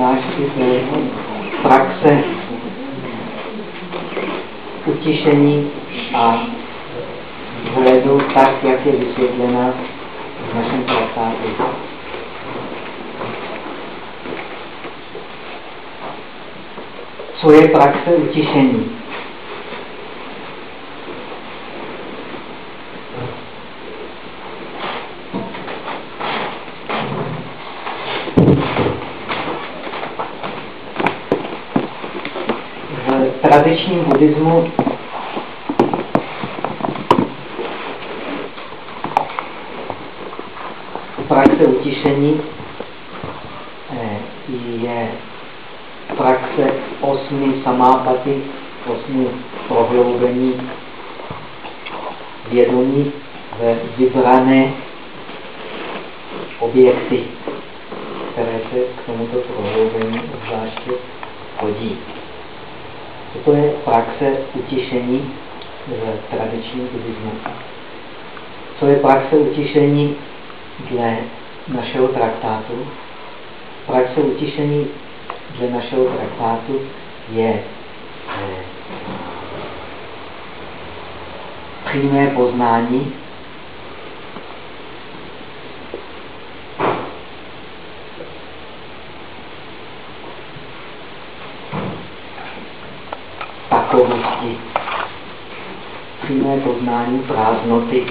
přednášky z praxe utišení a vhledu tak, jak je vysvětlena v našem traktátu. Co je praxe utišení? Tradičním buddhismu praxe utišení eh, je praxe osmi samápaty, osmi prohloubení vědomí ve vybrané objekty, které se k tomuto prohloubení obzvláště hodí. To je praxe utišení v tradičním buddhismu. Co je praxe utišení dle našeho traktátu? Praxe utišení dle našeho traktátu je eh, přímé poznání takovosti, přímé poznání prázdnoty.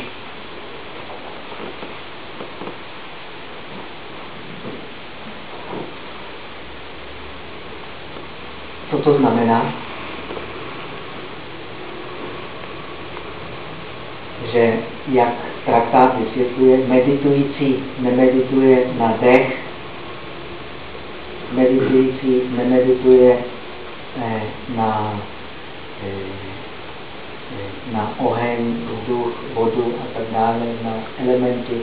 Co to znamená? Že jak traktát vysvětluje, meditující nemedituje na dech, meditující nemedituje eh, na Eh, na oheň, vzduch, vodu a tak dále, na elementy,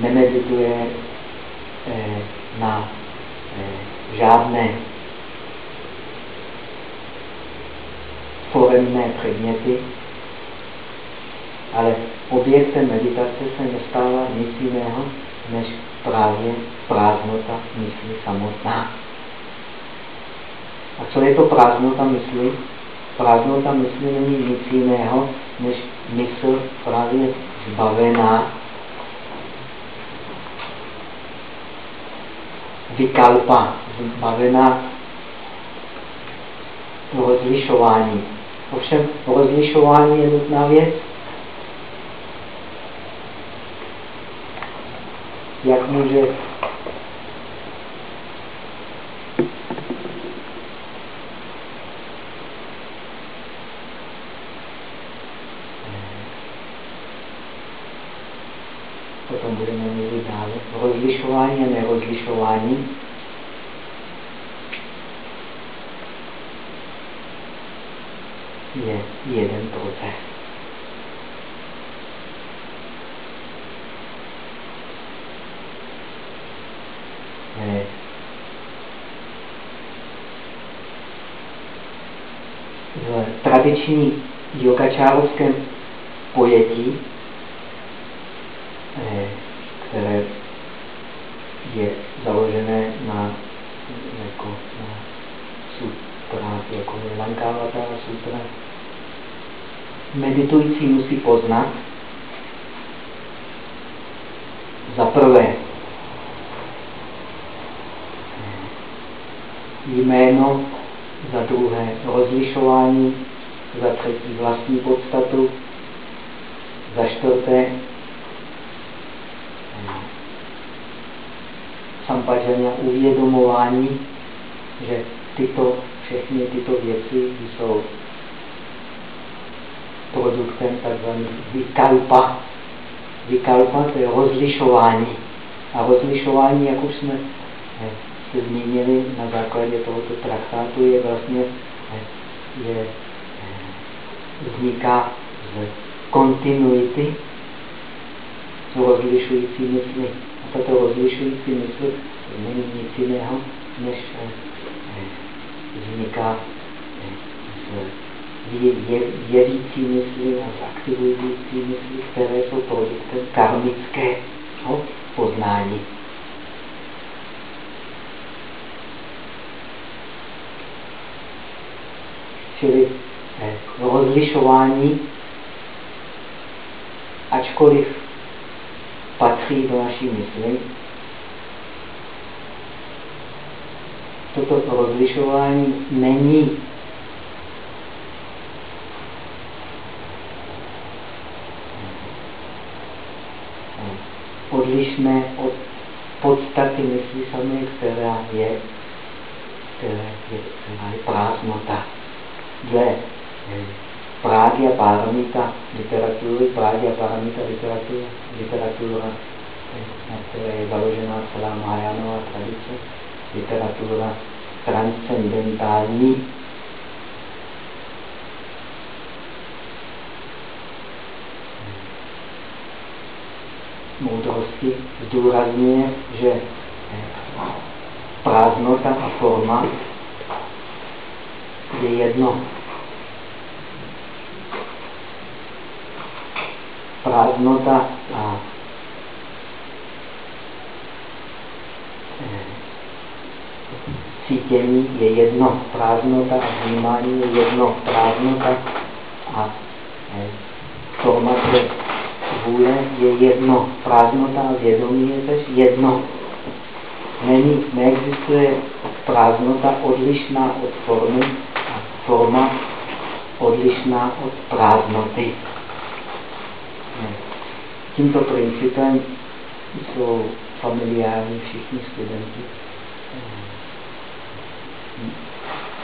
nemedituje eh, na eh, žádné foremné předměty, ale objektem meditace se nestává nic jiného, než právě prázdnota mysli samotná. A co je to prázdnota mysli? Prázdnota mysli není nic jiného, než mysl právě zbavená vykalpa, zbavená rozlišování. Ovšem rozlišování je nutná věc. Jak může rozlišování a nerozlišování. je jeden proces. V tradiční yogačárovském pojetí, které je založené na, jako, na sutrách, jako je Lankavata sutra. Meditující musí poznat za prvé jméno, za druhé rozlišování, za třetí vlastní podstatu, za čtvrté sampažania uvědomování, že tyto, všechny tyto věci jsou produktem tzv. vykalpa. Vykalpa to je rozlišování. A rozlišování, jak už jsme eh, se zmínili na základě tohoto traktátu, je vlastně eh, je, eh, vzniká z kontinuity jsou rozlišující mysli. A tato rozlišující mysl není nic jiného, než eh, eh, vzniká eh, z jevící mysli a z aktivující mysli, které jsou produktem karmického poznání. Čili rozlišování, ačkoliv patří do naší mysli, toto rozlišování není odlišné od podstaty mysli samé, která je, která je, která je prázdnota. Dle eh, Prágia Paramita literatury, Prágia Paramita literatura, literatura, na které je založená celá Mahajánová tradice, literatura transcendentální, moudrosti zdůrazňuje, že prázdnota a forma je jedno. Prázdnota a eh, cítění je jedno. Prázdnota a vnímání je jedno. Prázdnota a eh, formace vůle je jedno. Prázdnota a vědomí je tež jedno. Není, neexistuje prázdnota odlišná od formy a forma odlišná od prázdnoty. Tímto principem jsou familiární všichni studenti,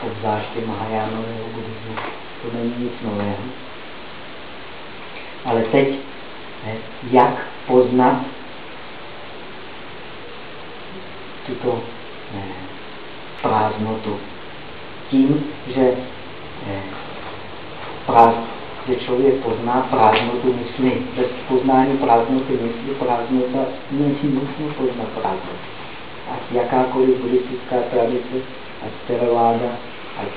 obzvláště Mahajánového buddhismu. To není nic nového. Ale teď jak poznat tuto prázdnotu. Tím, že, práz, že člověk pozná prázdnotu mysli. Bez poznání prázdnoty mysli, prázdnota není možné poznat prázdnotu. Ať jakákoliv buddhistická tradice, ať teraváda, ať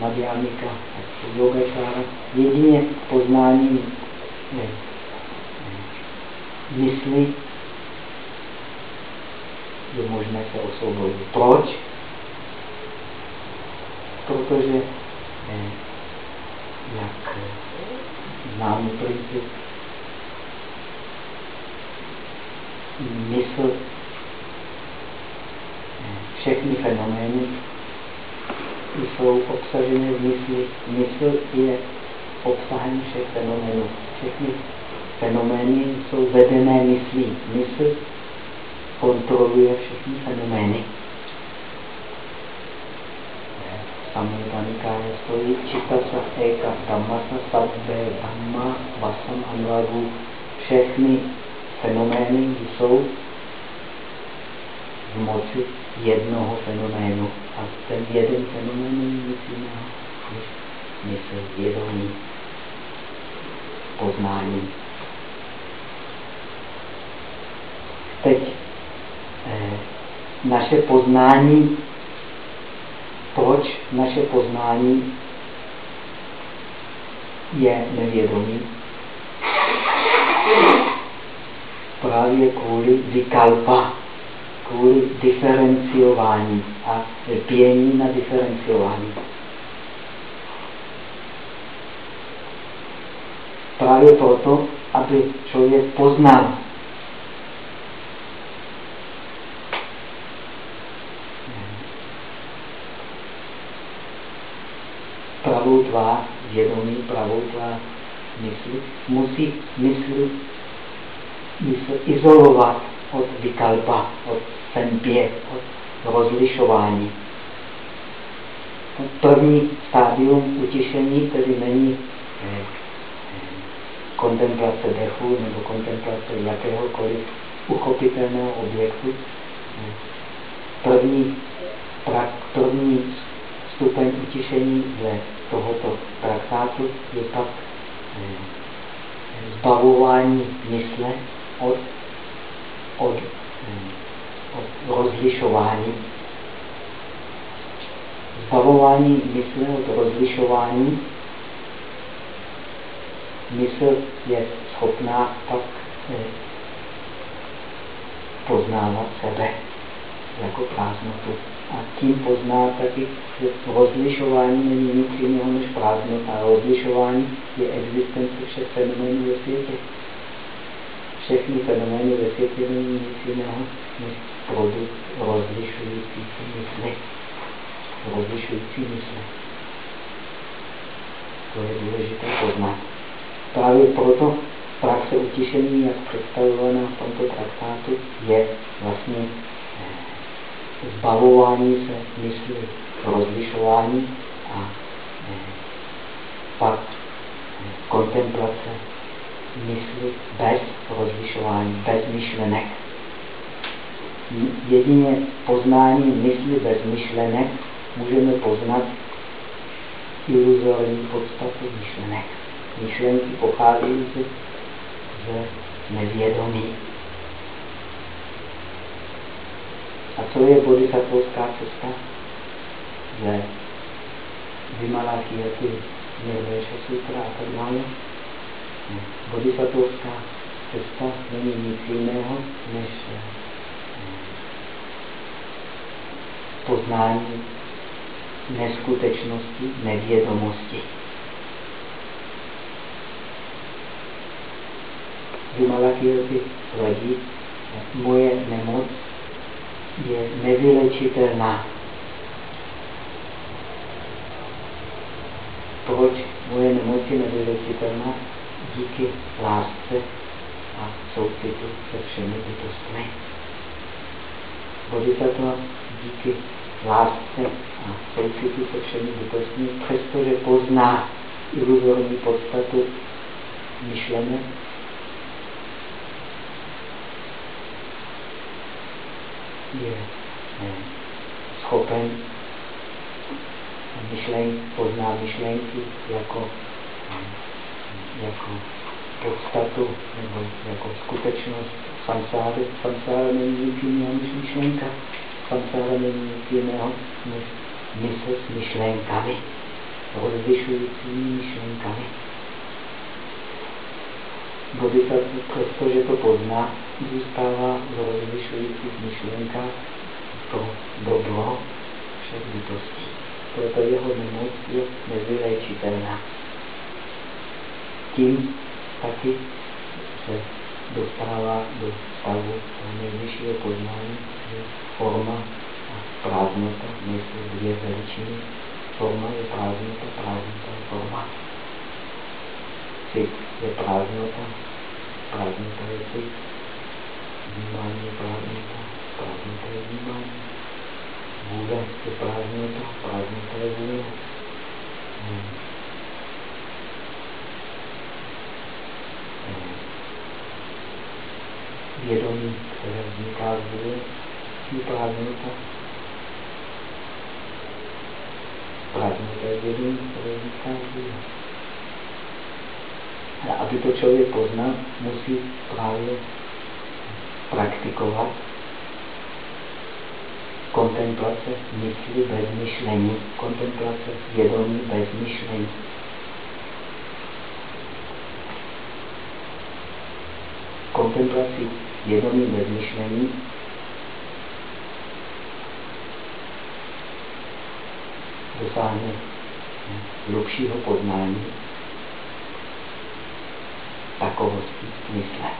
madhyamika, ať yogačára, jedině poznáním mysli je možné se osvobodit. Proč? Protože, eh, jak známý princip, mysl, eh, všechny fenomény jsou obsažené v mysli. Mysl je obsahem všech fenoménů všechny fenomény jsou vedené myslí. Mysl kontroluje všechny fenomény. Samudanikáje stojí čitasa eka dhammasa sabbe dhamma vasam anvagu. Všechny fenomény jsou v moci jednoho fenoménu. A ten jeden fenomén není nic jiného než mysl vědomí poznání. Teď eh, naše poznání, proč naše poznání je nevědomí? Právě kvůli vykalpa, kvůli diferenciování a pění na diferenciování. Právě proto, aby člověk poznal pravou tvár vědomí, pravou tvár mysli, musí mysl, mysl izolovat od vykalpa, od sempě, od rozlišování. První stádium utišení tedy není eh, kontemplace dechu nebo kontemplace jakéhokoliv uchopitelného objektu. První, prak, první stupeň utišení dle tohoto traktátu je pak eh, zbavování mysle od, od, od rozlišování. Zbavování mysle od rozlišování mysl je schopná pak eh, poznávat sebe. jako prázdnotu. A tím pozná taky, že rozlišování není nic jiného než prázdnota. A rozlišování je existence všech fenoménů ve světě. Všechny fenomény ve světě není nic jiného než produkt rozlišující mysli. Rozlišující mysli. To je důležité poznat. Právě proto praxe utišení, jak představovaná v tomto traktátu, je vlastně eh, zbavování se mysli, rozlišování a eh, pak eh, kontemplace mysli bez rozlišování, bez myšlenek. Jedině poznání mysli bez myšlenek můžeme poznat iluzorní podstatu myšlenek. Myšlenky pocházejí ze nevědomí. A co je bodhisattvovská cesta? Že Vimalakiyati Nirveša Sutra a tak dále. Bodhisattvovská cesta není nic jiného, než eh, poznání neskutečnosti, nevědomosti. Vimalakirti tvrdí, moje nemoc je nevylečitelná. Proč moje nemoc je nevylečitelná? Díky lásce a soucitu se všemi bytostmi. Bodhisattva díky lásce a soucitu se všemi bytostmi, přestože pozná iluzorní podstatu myšlenek, je schopen myšlenky, pozná myšlenky jako, jako podstatu nebo jako skutečnost samsáry. Samsára není nic jiného než myšlenka. Samsára není nic jiného než mysl s myšlenkami, rozlišujícími myšlenkami. Bodhisattva, přestože to pozná, zůstává v rozlišujících myšlenkách to dobro všech bytostí. Proto jeho nemoc je nevyléčitelná. Tím taky se dostává do stavu nejvyššího poznání, že forma a prázdnota nejsou dvě veličiny. Forma je prázdnota, prázdnota je forma. Cit je prázdnota, prázdnota je cit. Vnímání je prázdnota, prázdnota je vnímání. Vůle je prázdnota, prázdnota je vůle. Vědomí, které vzniká z je prázdnota. Prázdnota je vědomí, které vzniká z vůle. A aby to člověk poznal, musí právě praktikovat kontemplace mysli bez myšlení, kontemplace vědomí bez myšlení. Kontemplaci vědomí bez myšlení dosáhne hlubšího poznání takovosti mysle,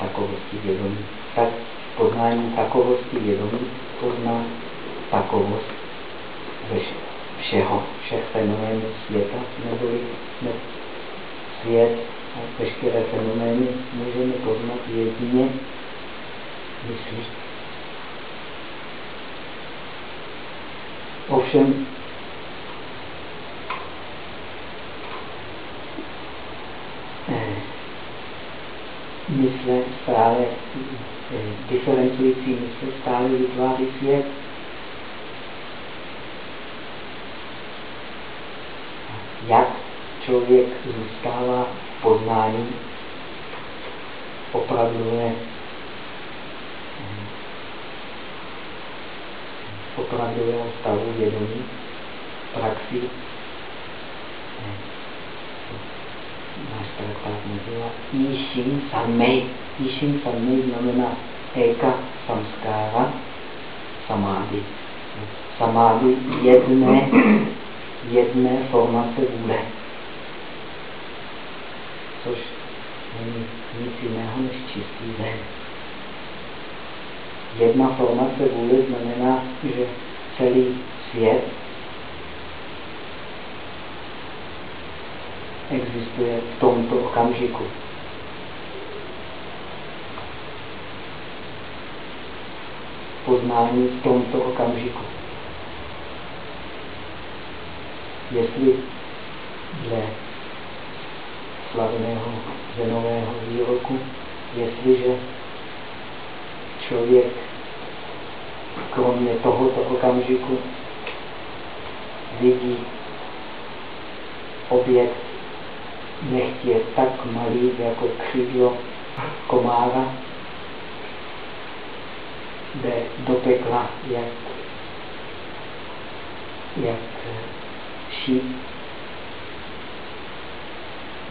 takovosti vědomí. Tak poznání takovosti vědomí pozná takovost všeho, všech fenoménů světa, neboli ne, svět veškeré fenomény můžeme poznat jedině myslí. Ovšem mysle stále, eh, diferencující mysle stále vytváří svět. Jak člověk zůstává poznání opravdové eh, opravdového stavu vědomí, praxi, náš traktát nazývá Ishin Sanmei. Ishin Sanmei znamená Eka Samskára, samády. Samády jedné, jedné formace vůle. Což není nic jiného než čistý zen. Jedna formace vůle znamená, že celý svět existuje v tomto okamžiku. Poznání v tomto okamžiku. Jestli dle slavného zenového výroku, jestliže člověk kromě tohoto okamžiku vidí objekt nechtě tak malý jako křídlo komára, jde do pekla jak, jak šíp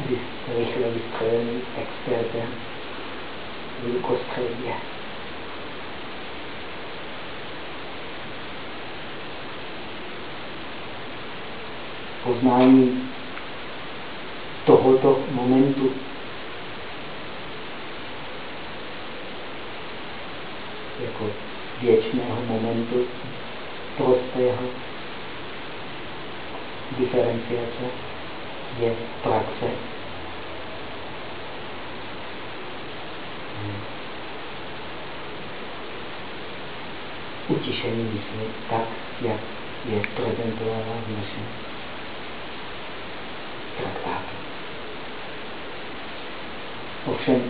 rychle vystřelený expertem velkostředě. Poznání tohoto momentu jako věčného momentu prostého diferenciace je praxe. Utišení mysli tak, jak je prezentována v našem traktátu. Ovšem,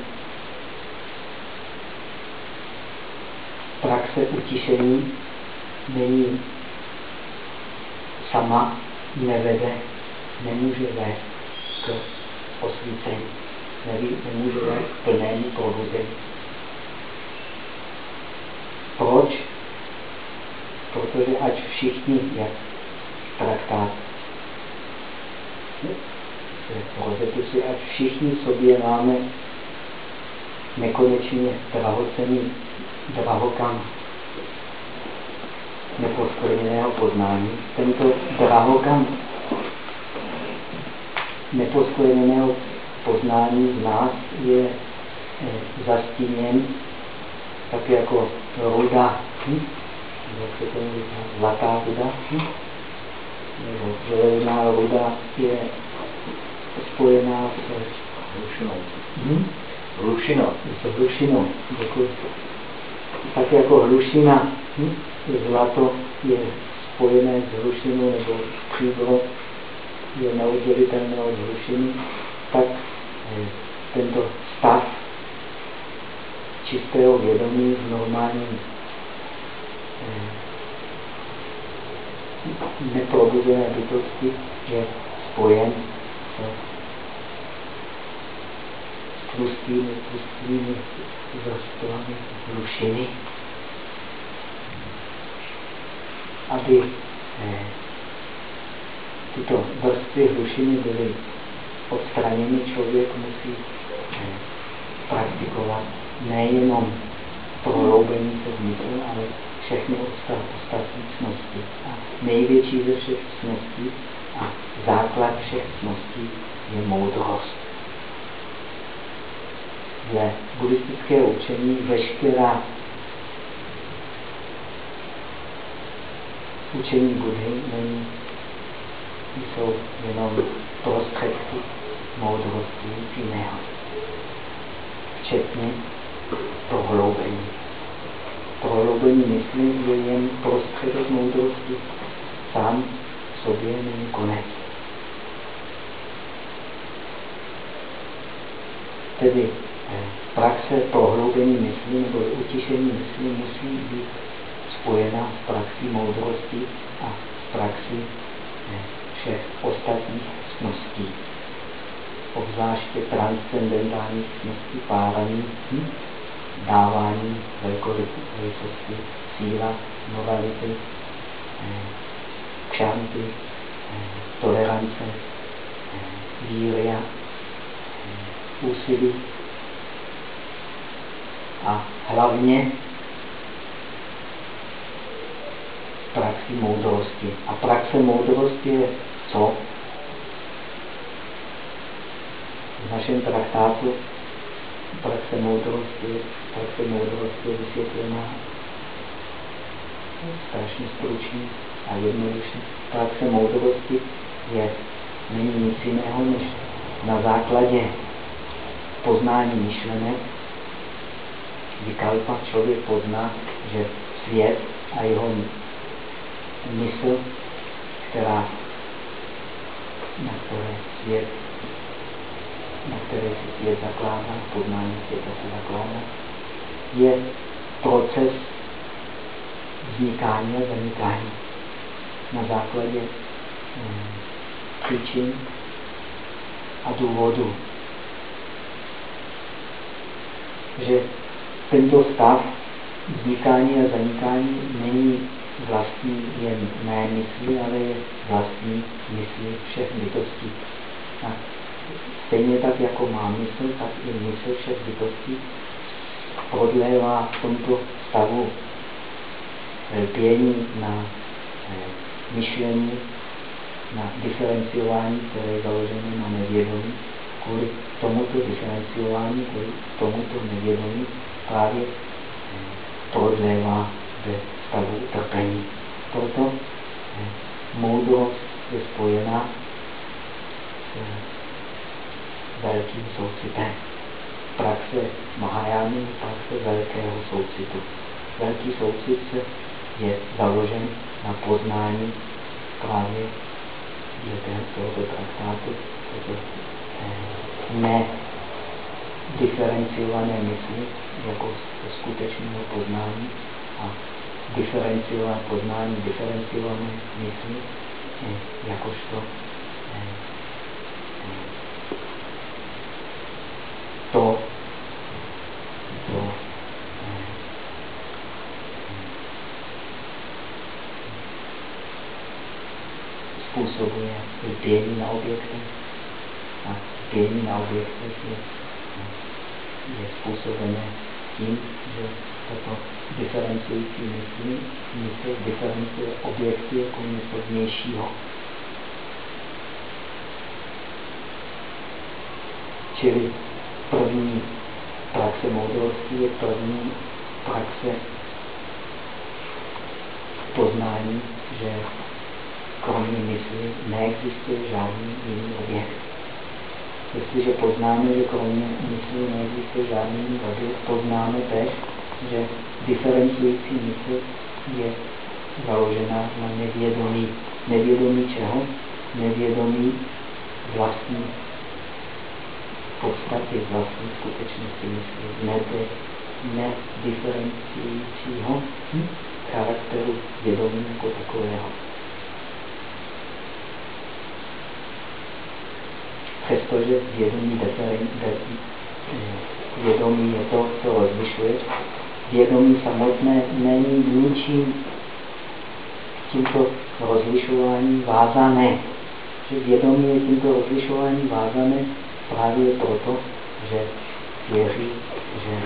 praxe utišení není sama nevede, nemůže vést k osvícení, nemůže vést k plnému probuzení. Proč? Protože ať všichni, jak traktát si, ať všichni sobě máme nekonečně drahocený drahokam neposkvrněného poznání. Tento drahokam neposkvrněného poznání z nás je eh, zastíněn tak jako ruda, hm? jak se to říká, zlatá ruda, hm? nebo zelená ruda je spojená s hlušinou. Hm? Hlušina. S hlušinou. Děkuji. Tak jako hlušina, hm? zlato je spojené s hlušinou nebo stříbro je neoddělitelné od hlušiny, tak eh, tento stav čistého vědomí v normálním eh, neprobuzené bytosti je spojen s tlustými, tlustými vrstvami hlušiny, aby eh, tyto vrstvy hlušiny byly odstraněny, člověk musí eh, praktikovat nejenom prohloubení se vnitř, ale všechny ostatní cnosti. A největší ze všech cností a základ všech cností je moudrost. Dle buddhistického učení veškerá učení Budhy není, jsou jenom prostředky moudrosti nic jiného. Včetně prohloubení. Prohloubení mysli je jen prostředek moudrosti. Sám sobě není konec. Tedy eh, praxe prohloubení mysli nebo utišení mysli musí být spojena s praxí moudrosti a s praxí eh, všech ostatních cností. Obzvláště transcendentální cností párání, hm? dávání velkosti, síla, morality, eh, kšanty, tolerance, víria, úsilí a hlavně praxi moudrosti. A praxe moudrosti je co? V našem traktátu praxe moudrosti, praxe moudrosti je vysvětlená strašně stručně a jednoduše. Praxe moudrosti je, není nic jiného, než na základě poznání myšlenek vykalpa člověk pozná, že svět a jeho mysl, která na které svět, na které se zakládá, poznání světa se zakládá, je proces vznikání a zanikání na základě hmm, příčin a důvodu. Že tento stav vznikání a zanikání není vlastní jen mé mysli, ale je vlastní mysli všech bytostí. A stejně tak, jako má mysl, tak i mysl všech bytostí prodlévá v tomto stavu lpění na eh, myšlení, na diferenciování, které je založené na nevědomí. Kvůli tomuto diferenciování, kvůli tomuto nevědomí právě eh, prodlévá ve stavu utrpení. Proto eh, moudrost je spojená s velkým soucitem. Praxe Mahajány, praxe velkého soucitu. Velký soucit je založen na poznání právě dílem tohoto traktátu, toto eh, ne diferenciované mysli jako skutečného poznání a diferenciované poznání diferenciované mysli eh, jakožto eh, to, to způsobuje lpění na objektech. A lpění na objektech je, je způsobené tím, že tato diferencující mysl, mysl diferencuje objekty jako něco vnějšího. Čili první praxe moudrosti je první praxe poznání, že kromě mysli neexistuje žádný jiný objekt. Jestliže poznáme, že kromě mysli neexistuje žádný objekt, poznáme tež, že diferencující mysl je založená na nevědomí. Nevědomí čeho? Nevědomí vlastní podstaty, vlastní skutečnosti mysli. Ne, nediferenciujícího hm? charakteru vědomí jako takového. Přestože vědomí, vědomí je to, co rozlišuje, vědomí samotné není ničím tímto rozlišování vázané. Že vědomí je tímto rozlišování vázané právě proto, že věří, že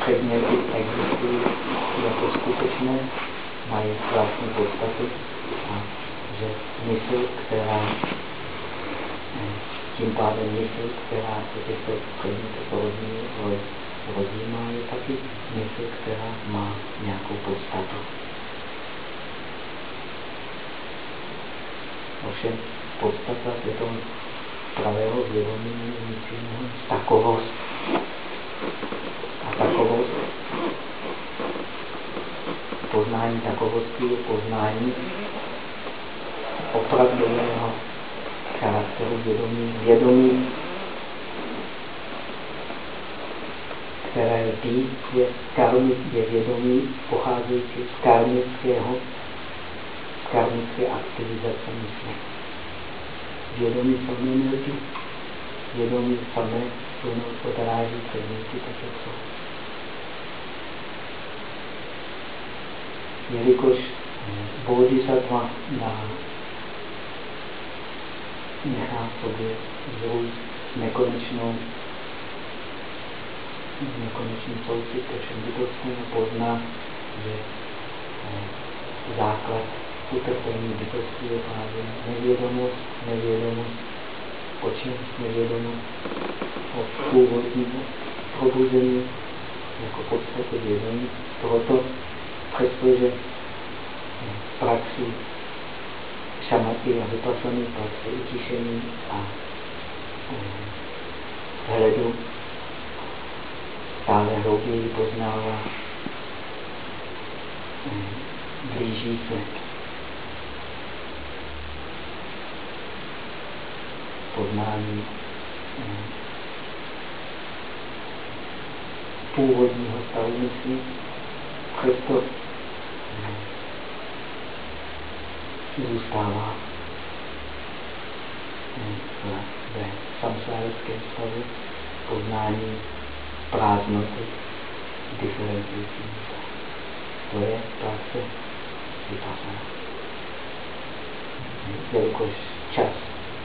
předměty existují jako skutečné, mají vlastní podstatu a že mysl, která tím pádem mysl, která se těchto předmětů rozjímá, je taky mysl, která má nějakou podstatu. Ovšem podstata toho pravého vědomí je nic jiného takovost. A takovost, poznání takovosti je poznání opravdového charakteru vědomí. Vědomí, které lpí, je, karmi, je vědomí pocházející z karmického, z karmické aktivizace mysli. Vědomí samé nelpí. Vědomí samé jenom odráží předměty tak, jak jsou. Jelikož bodhisattva na nechá v sobě vzrůst nekonečnou nekonečný soucit ke všem bytostem a pozná, že eh, základ utrpení bytosti je právě nevědomost, nevědomost, o čem nevědomost, o původním probuzení jako podstatě vědomí. Proto, přestože praxi šamaty a vypasaný praxi utišení a hledu stále hlouběji poznává, blíží se. Poznání původního stavu mysli, přesto zůstává ve samsárickém stavu poznání prázdnoty diferencující To je praxe vypasana. Jelikož čas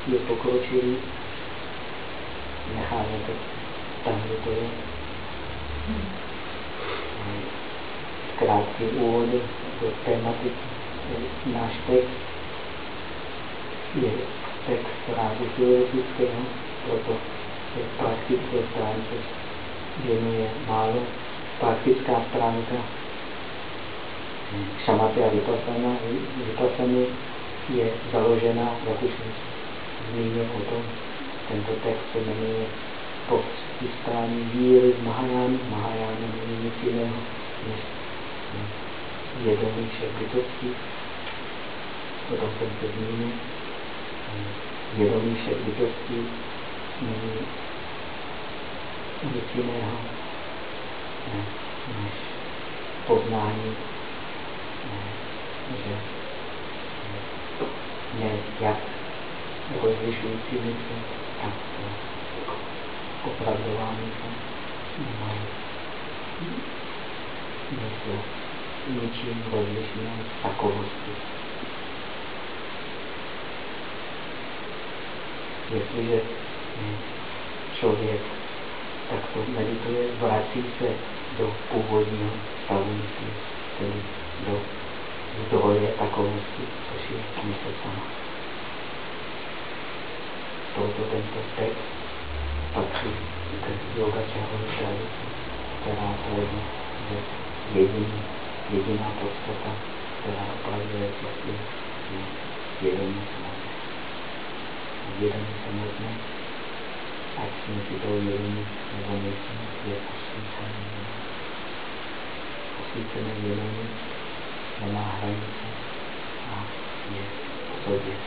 je pokročilý, necháme to tam, kde to je. Krátký úvody do tématiky. Náš text je text rádu filozofického, proto se praktické stránce věnuje málo. Praktická stránka šamaty a vypasana, vypasany je založena, jak už jsem zmínil o tom, tento text se jmenuje po strany víry v Mahajánu. Mahajána není nic jiného než vědomí všech bytostí. Zmínil. Vědomí všech bytostí není nic jiného než poznání, že ne jak rozlišující mysl, tak opravdová mysl nemají mysl ničím rozlišné takovosti. Jestliže člověk takto medituje, vrací se do původního stavu mysli, tedy do zdroje takovosti, což je mysl sama. Proto tento text patří k yogačárovi tradici, která tvrdí, že jediný, jediná podstata, která opravdu existuje, je vědomí samotné. Vědomí samotné ať jsme si to vědomí nebo nejsme, je osvícené vědomí. Osvícené vědomí nemá hranice a je v sobě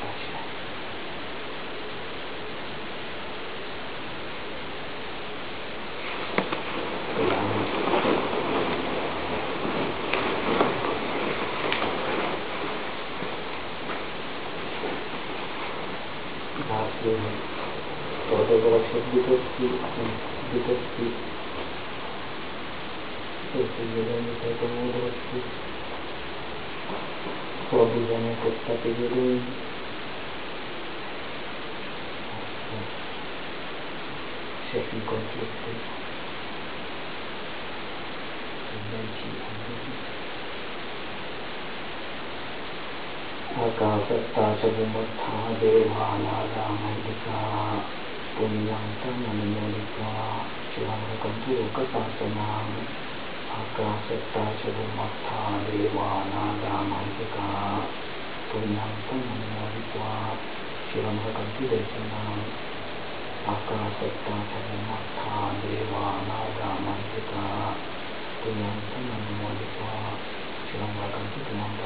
आकाशत्ताशभुमत्था देवानागामहिका पुण्यन्तमनुमोदित्वा शिवङ्गकन्तु लोकशासनाम् आकाशत्ताशभुमत्था देवानागामहिका पुण्यन्तमनुमोदित्वा शिवङ्गकन्तु दर्शनाम् आकाशत्ताशभुमत्था देवानागामहिका पुण्यन्तमनुमोदित्वा शिवङ्गकन्तु पुनः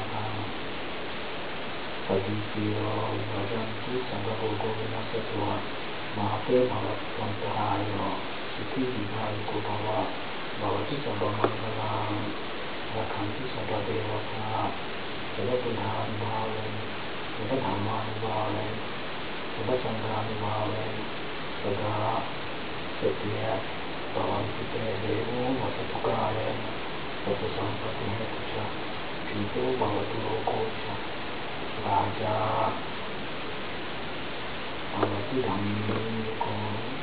සජීවීව වදන්ති සංඝෝගෝ විනාශතුවා මහතේ මහත්සන්තහායෝ ඉති විභාගෝ භව භවති සබමංගලං රකන්ති සබදේවතා සබපුනාන් භාවෙන් සබ ධම්මාන් භාවෙන් සබ සංඝාන් භාවෙන් සදා සතිය භවන්ති දේවෝ මතපුකාය සබ සම්පතේ කුෂා සීතෝ භවතු ලෝකෝෂා 大家，牢 lampu.